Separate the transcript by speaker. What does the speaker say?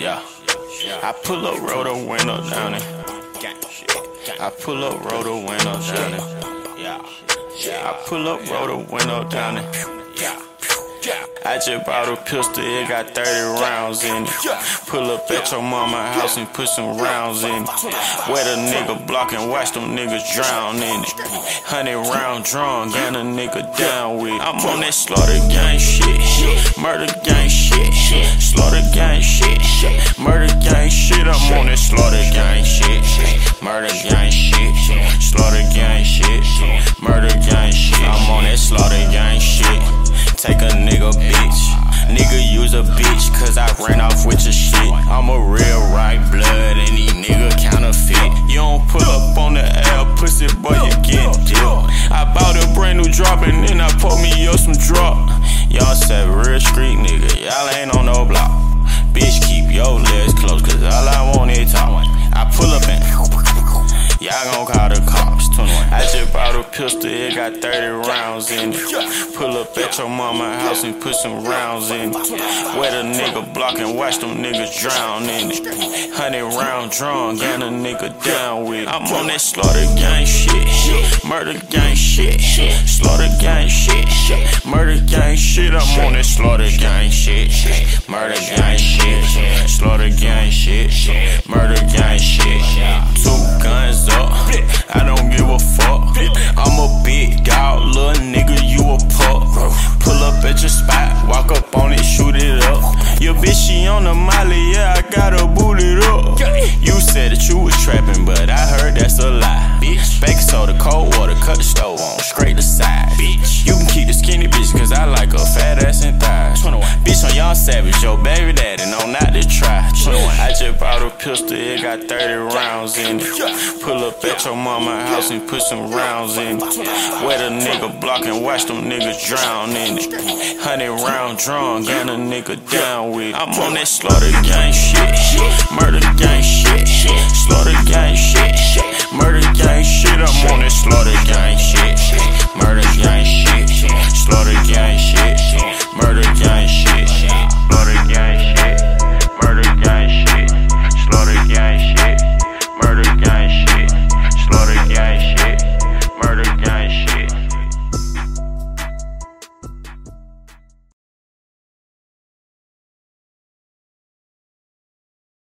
Speaker 1: Yeah. I pull up, roll the window down it. I pull up, roll the window down it. Yeah. I pull up, roll the window down it. Yeah. I just bought a pistol, it got 30 rounds in it. Pull up at your mama house and put some rounds in it. Wet a nigga block and watch them niggas drown in it. Hundred round drum, gun a nigga down with. I'm on that slaughter gang shit, murder gang shit, slaughter gang shit, murder gang shit. I'm on that slaughter gang shit, murder gang shit, slaughter gang shit, murder gang shit. I'm on that slaughter gang shit. Take a nigga bitch. Nigga use a bitch, cause I ran off with your shit. I'm a real right blood, and these nigga counterfeit. You don't pull up on the L, pussy boy, you get dipped. I bought a brand new drop, and then I pulled me up some drop. Y'all said real street nigga, y'all ain't on pistol, it got 30 rounds in it. Pull up at your mama house and put some rounds in it. Wet a nigga block and watch them niggas drown in it. Hundred round drum, gun a nigga down with. it. I'm on that slaughter gang shit, murder gang shit, slaughter gang shit, murder gang shit. I'm on that slaughter gang shit, murder gang shit, dog, little nigga, you a pup. Pull up at your spot, walk up on it, shoot it up. Your bitch, she on the molly, yeah, I got her booted up. You said that you was trapping, but I heard that's a lie. Bitch, baking soda, cold water, cut the stove on, straight the side. Bitch, you can keep the skinny bitch, cause I like a fat ass and thighs. Bitch, I'm young savage, yo baby daddy, no, not to try. I just bought a pistol, it got 30 rounds in it. Pull up at your mama house and put some rounds in it. Wet a nigga block and watch them niggas drown in it. Hundred round drawn, gun a nigga down with it. I'm on that slaughter gang shit, murder gang shit, slaughter gang shit, murder gang shit. I'm on that slaughter gang shit, murder gang shit, slaughter gang shit.